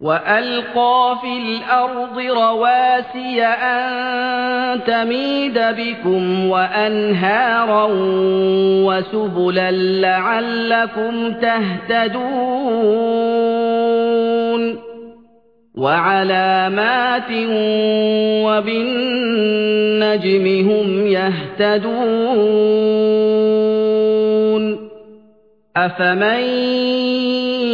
وَأَلْقَىٰ فِي الْأَرْضِ رَوَاسِيَ أَن تَمِيدَ بِكُمْ وَأَنْهَارًا وَسُبُلًا لَّعَلَّكُمْ تَهْتَدُونَ وَعَلَامَاتٍ وَبِالنَّجْمِ هُمْ يَهْتَدُونَ أَفَمَن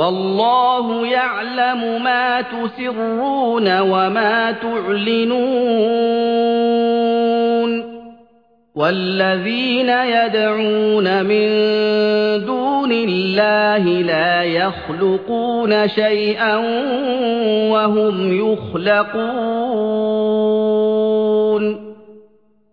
وَاللَّهُ يَعْلَمُ مَا تُسِرُّونَ وَمَا تُعْلِنُونَ وَالَّذِينَ يَدْعُونَ مِن دُونِ اللَّهِ لَا يَخْلُقُونَ شَيْئًا وَهُمْ يُخْلَقُونَ